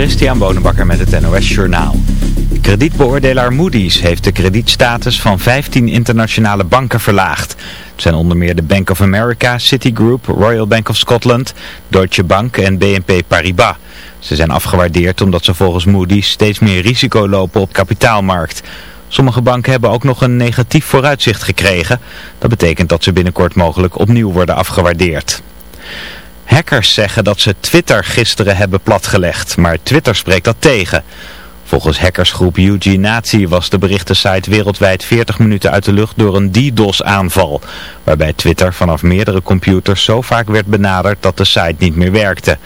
Christian Bonenbakker met het NOS Journaal. Kredietbeoordelaar Moody's heeft de kredietstatus van 15 internationale banken verlaagd. Het zijn onder meer de Bank of America, Citigroup, Royal Bank of Scotland, Deutsche Bank en BNP Paribas. Ze zijn afgewaardeerd omdat ze volgens Moody's steeds meer risico lopen op kapitaalmarkt. Sommige banken hebben ook nog een negatief vooruitzicht gekregen. Dat betekent dat ze binnenkort mogelijk opnieuw worden afgewaardeerd. Hackers zeggen dat ze Twitter gisteren hebben platgelegd, maar Twitter spreekt dat tegen. Volgens hackersgroep UG Nazi was de berichtensite wereldwijd 40 minuten uit de lucht door een DDoS-aanval. Waarbij Twitter vanaf meerdere computers zo vaak werd benaderd dat de site niet meer werkte.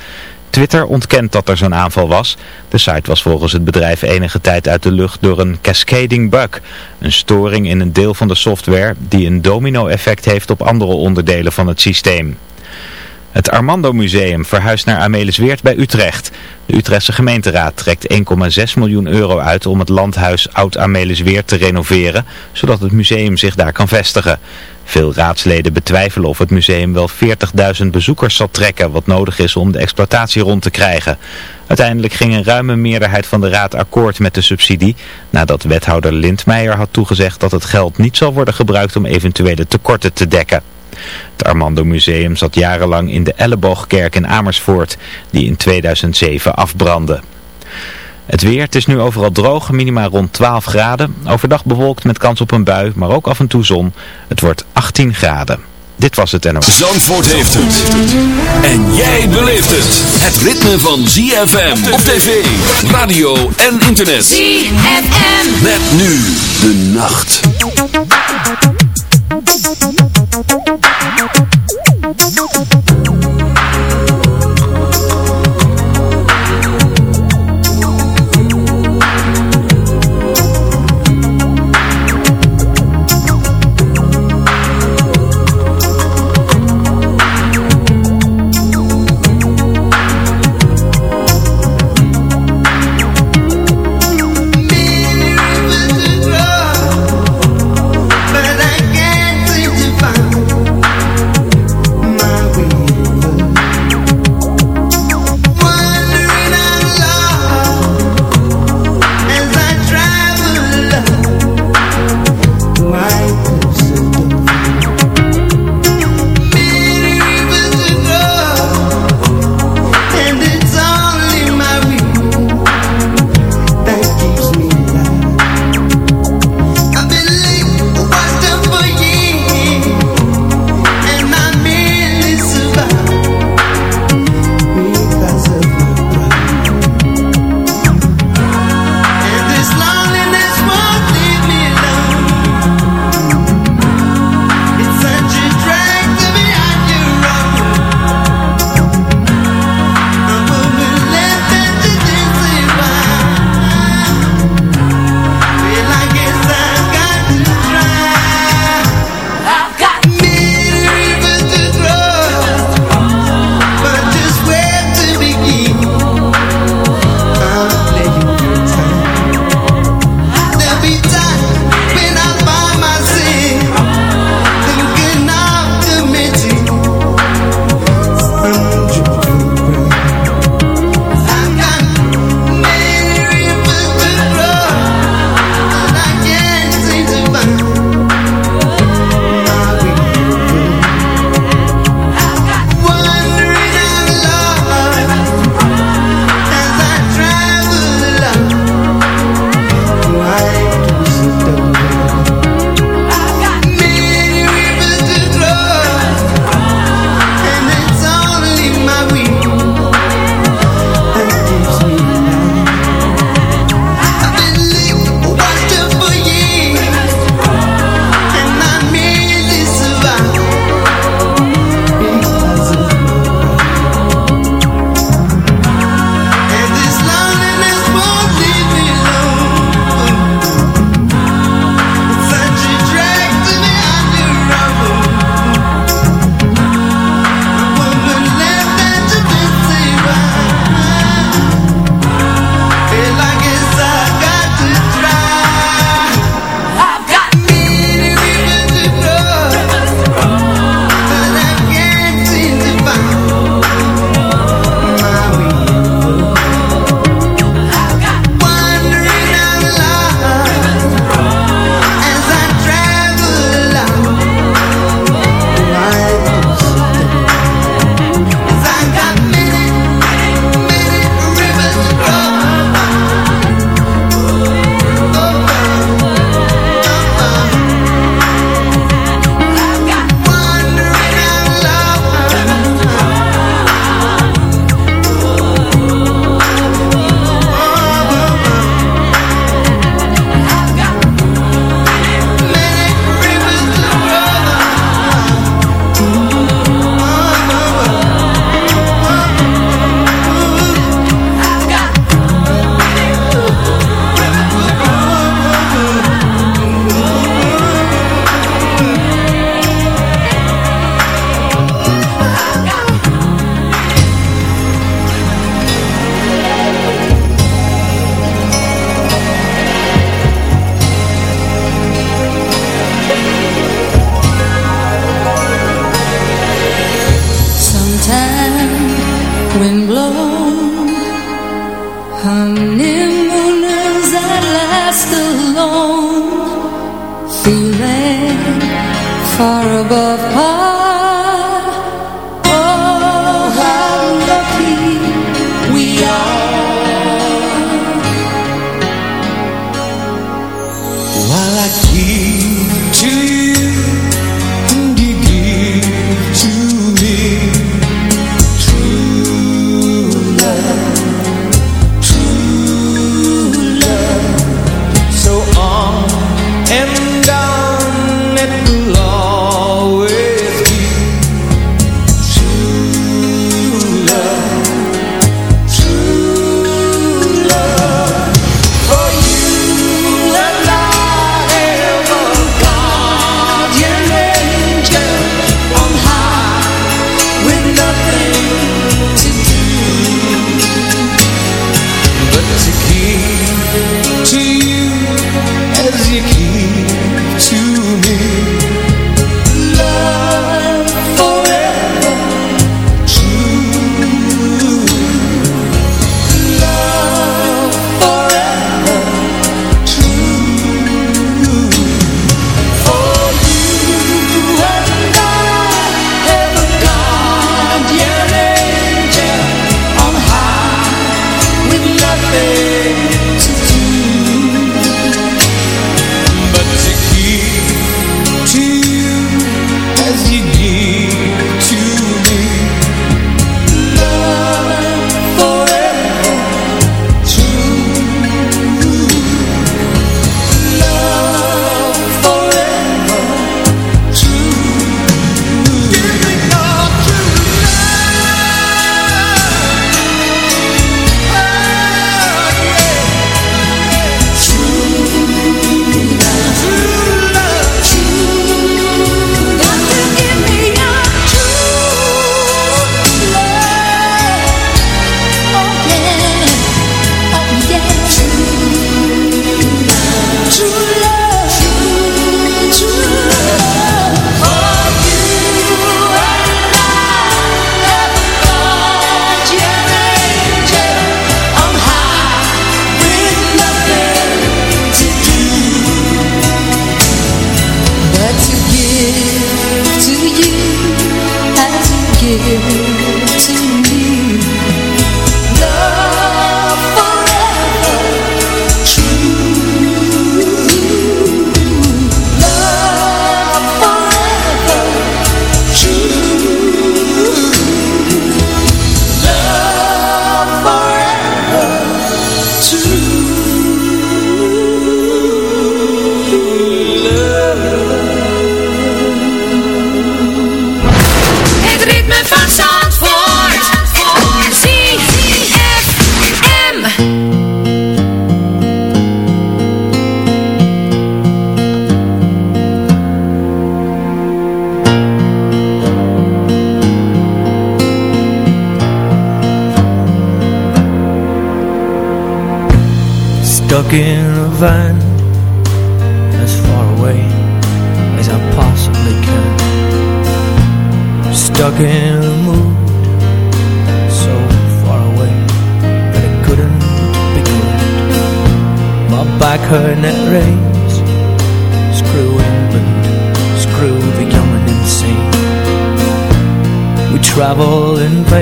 Twitter ontkent dat er zo'n aanval was. De site was volgens het bedrijf enige tijd uit de lucht door een cascading bug. Een storing in een deel van de software die een domino-effect heeft op andere onderdelen van het systeem. Het Armando Museum verhuist naar Amelisweert bij Utrecht. De Utrechtse gemeenteraad trekt 1,6 miljoen euro uit om het landhuis Oud Amelisweert te renoveren, zodat het museum zich daar kan vestigen. Veel raadsleden betwijfelen of het museum wel 40.000 bezoekers zal trekken, wat nodig is om de exploitatie rond te krijgen. Uiteindelijk ging een ruime meerderheid van de raad akkoord met de subsidie, nadat wethouder Lindmeijer had toegezegd dat het geld niet zal worden gebruikt om eventuele tekorten te dekken. Het Armando Museum zat jarenlang in de Elleboogkerk in Amersfoort, die in 2007 afbrandde. Het weer, het is nu overal droog, minima rond 12 graden. Overdag bewolkt met kans op een bui, maar ook af en toe zon. Het wordt 18 graden. Dit was het NOS. Zandvoort heeft het. En jij beleeft het. Het ritme van ZFM op tv, radio en internet. ZFM. Met nu de nacht.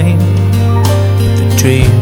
the dream.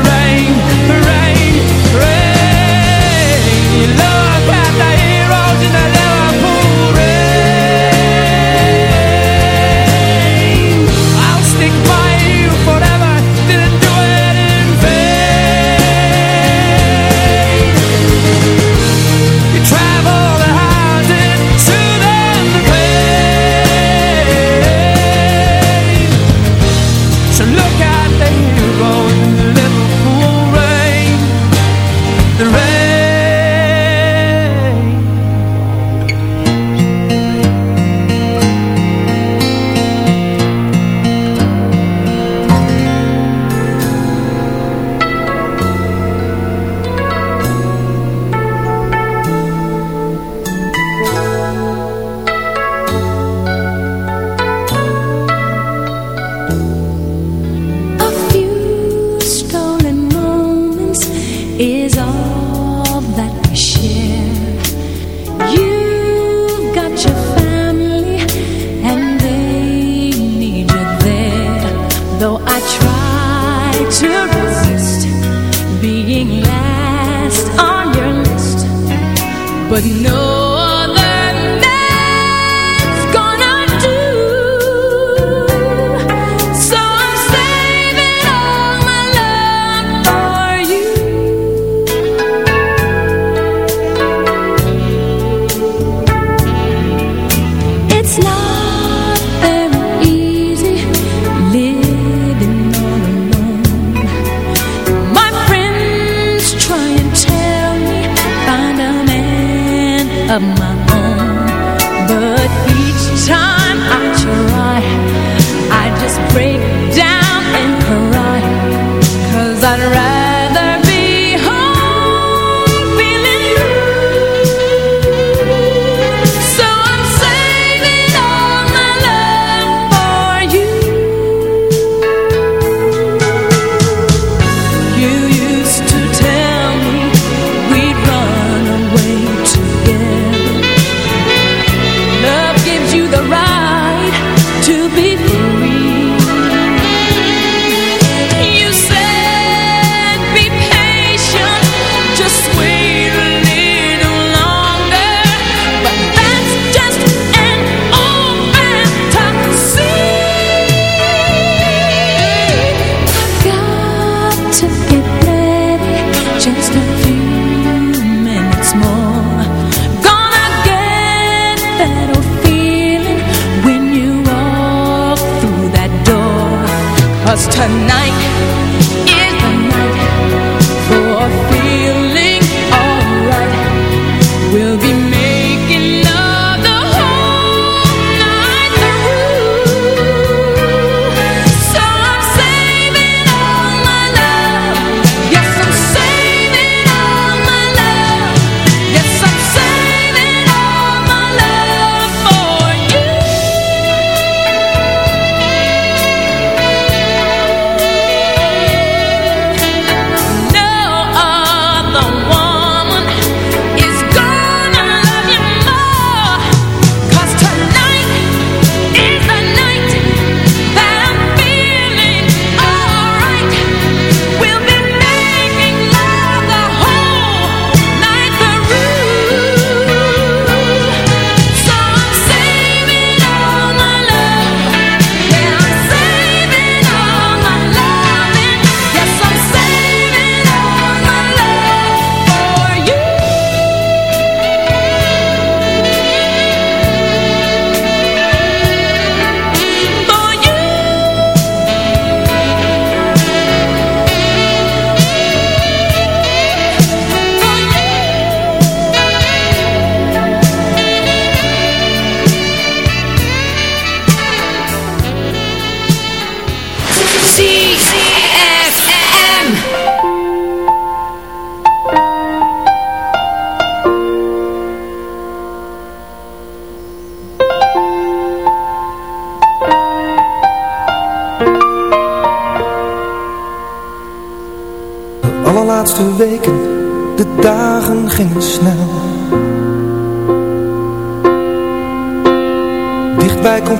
that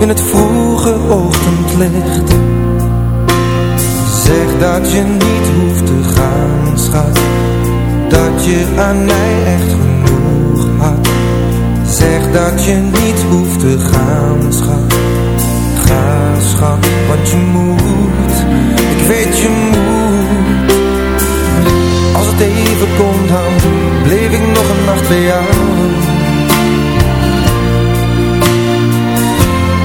in het vroege ochtendlicht. Zeg dat je niet hoeft te gaan, schat. Dat je aan mij echt genoeg had. Zeg dat je niet hoeft te gaan, schat. Ga, schat, want je moet. Ik weet je moet. Als het even komt, dan bleef ik nog een nacht bij jou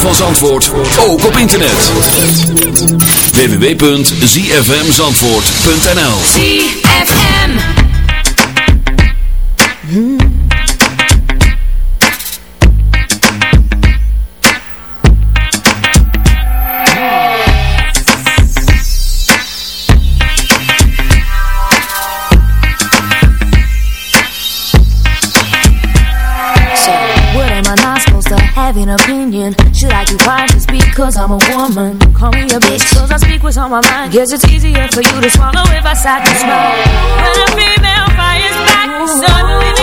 van Zandvoort ook op internet. www.zfmzandvoort.nl ZFM hmm. So, what am I not supposed to have an opinion you Just speak cause I'm a woman. Call me a bitch cause I speak what's on my mind. Guess it's easier for you to swallow if I sat and smile When a female fires back, suddenly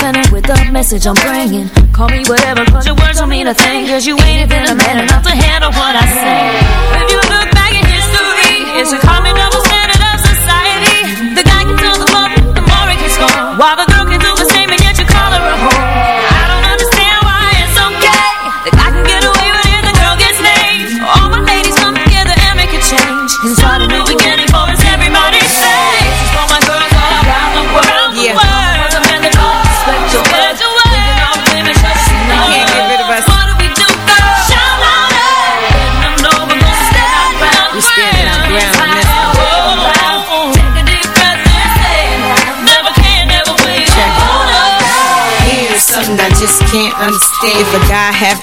center with the message I'm bringing. Call me whatever, But your words don't mean a thing. Cause you ain't even a man enough to handle what I say. If you look back at history, it's a common double standard of society. The guy can tell the love, the more it can score. While the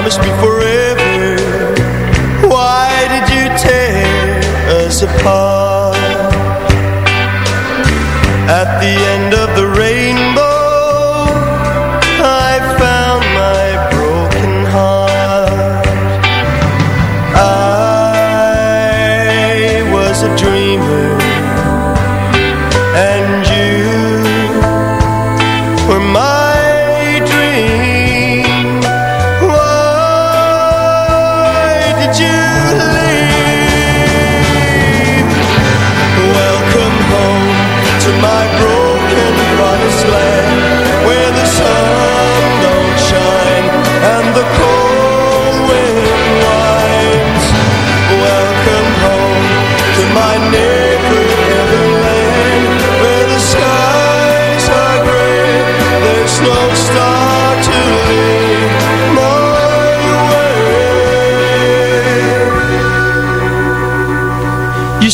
promise me forever.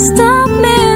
stop me.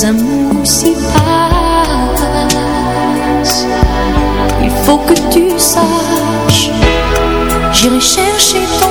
les amours s'y passent. Il faut que tu saches, j'irai chercher ton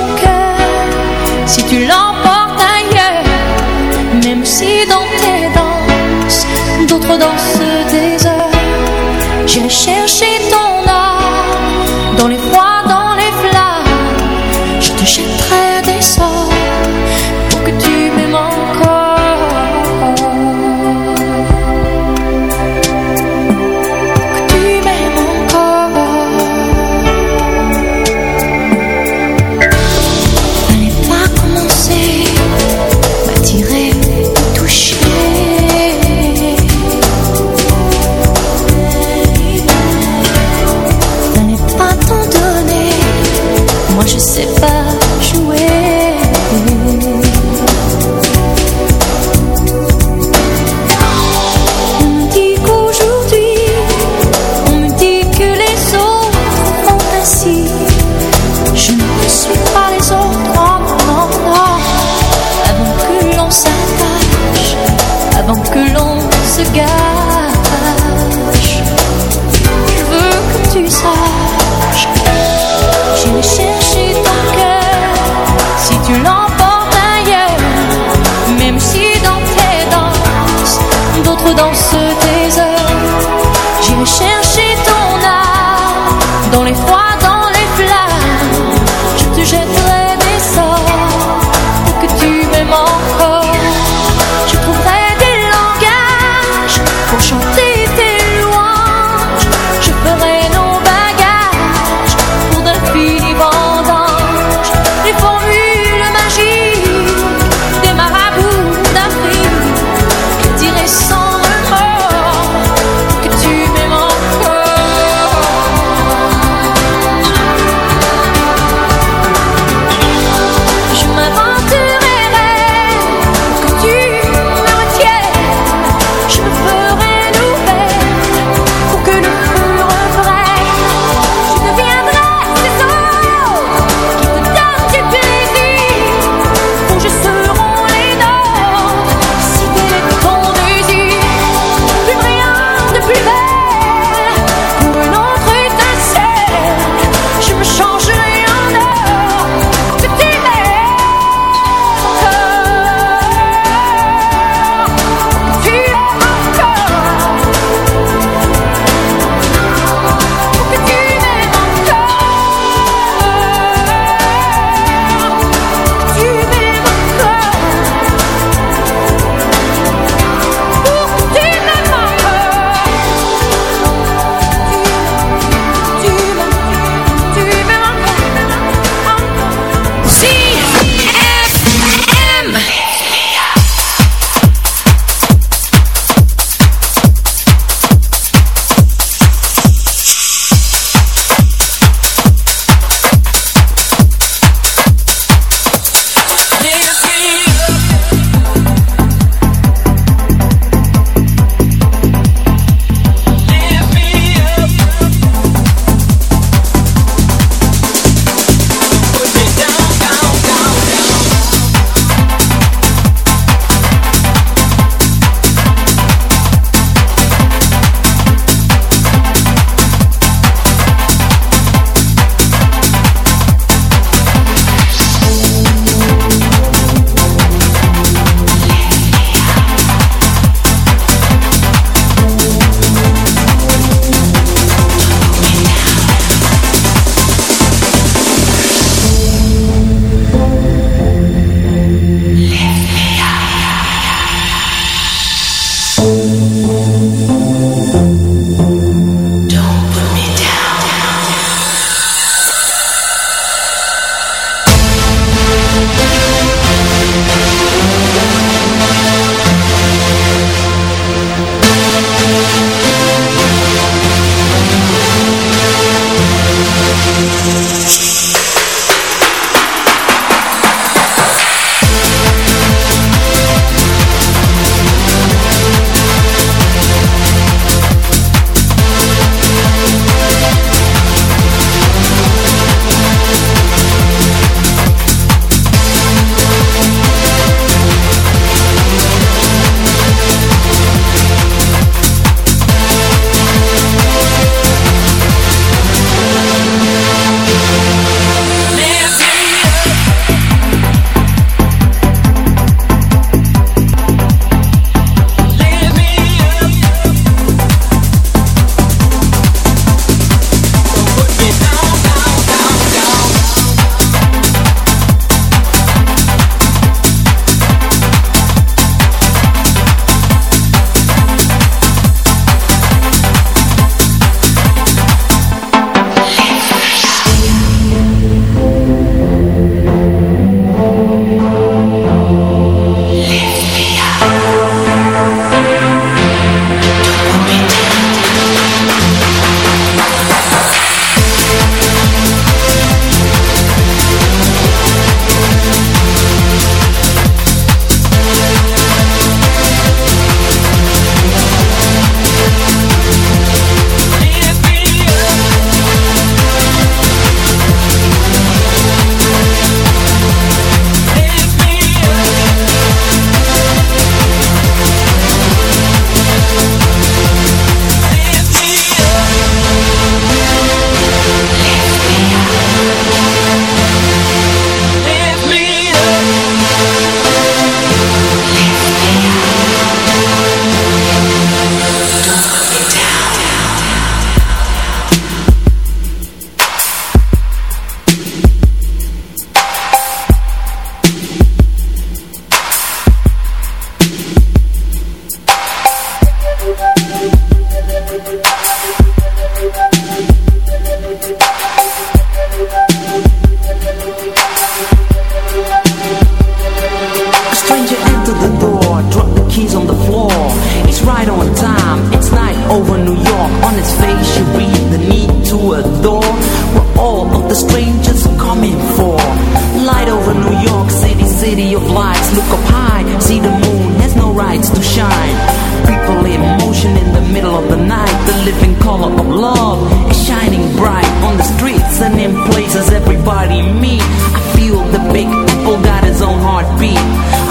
everybody me? I feel the big apple got his own heartbeat.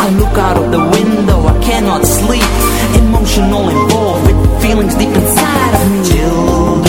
I look out of the window, I cannot sleep. Emotional involved with feelings deep inside of me. Children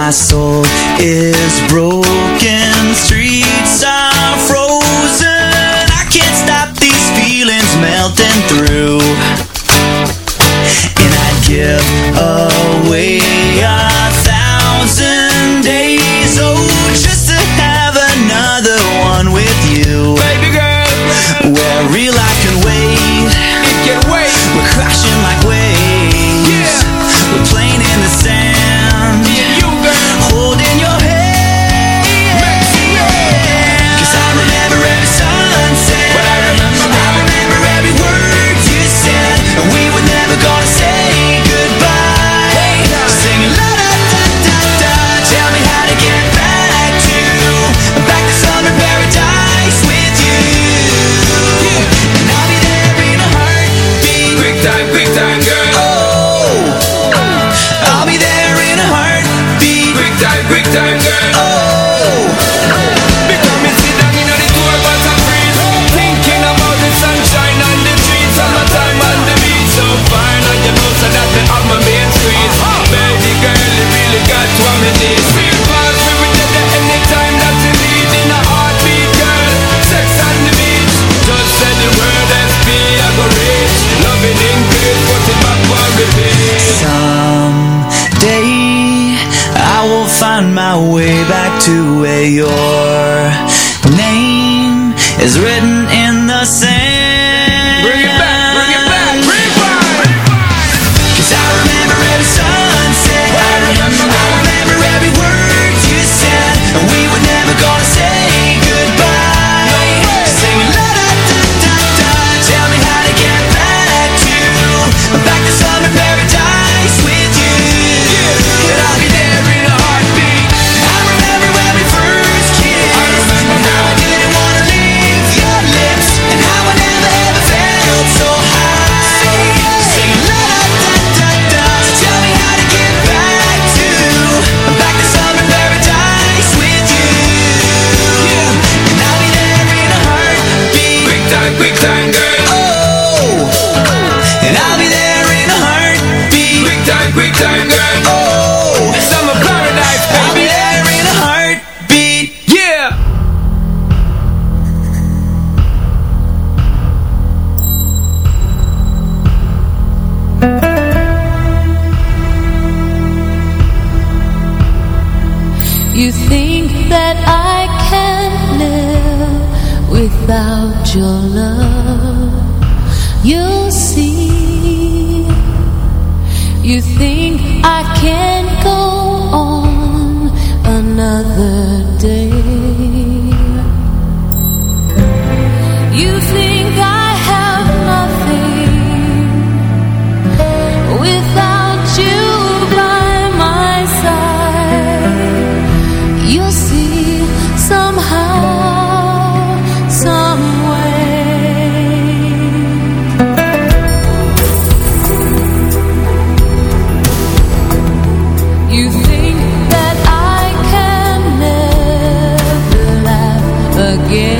my soul is broken. Streets again.